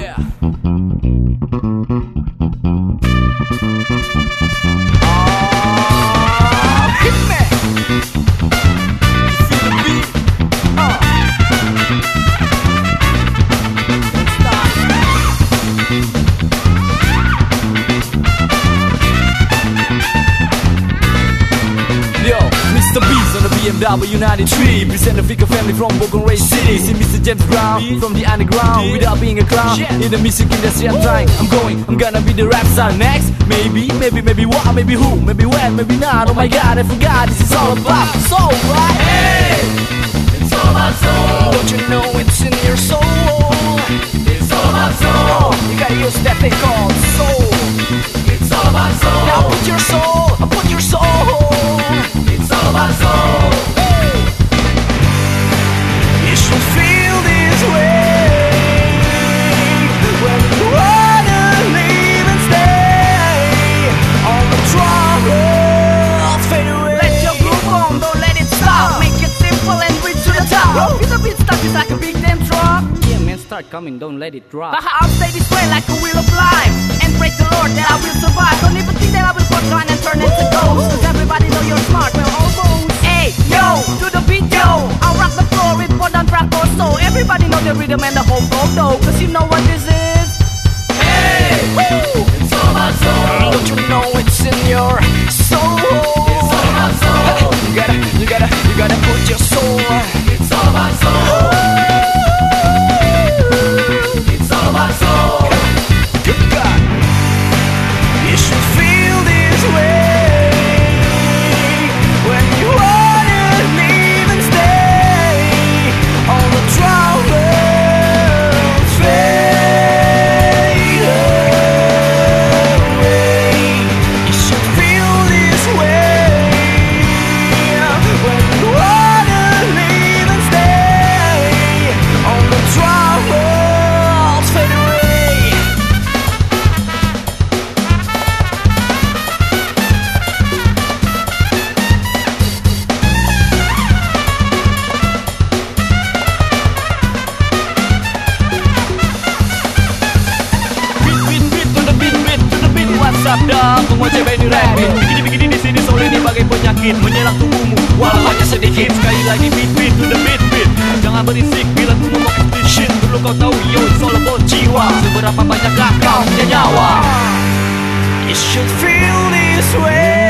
Yeah. BMW 93 Present the figure family from Bogor Ray City. See Mr. James Brown from the underground Without being a clown. In the music industry I'm trying I'm going, I'm gonna be the rap star next. Maybe, maybe, maybe what, maybe who Maybe when, maybe not. Oh my god, I forgot this is all about soul, right? Hey, it's all about soul. Don't you know it's in your soul? It's all about soul. You gotta use that thing called soul. It's all about soul. Now put your soul, put your soul It's all about soul You should feel this way When you wanna leave and stay All the troubles fade away Let your groove on, don't let it stop. Make it simple and reach to the top. If the beat stuck is like a big damn truck. Yeah man, start coming, don't let it drop I'll stay this way like a wheel of life. And pray the Lord that I Everybody know the rhythm and the whole go though. Cause you know what this is. Hey, woo! It's all about soul. Semua cewek ini rapid Begini-begini di sini soul ini bagai penyakit. Menyerang tubuhmu, walau hanya sedikit. Sekali lagi beat, beat, to the beat, beat. Jangan berisik bila ku ngomong explicit Perlu kau tahu, yo, it's all about jiwa. Seberapa banyakkah kau punya nyawa? You should feel this way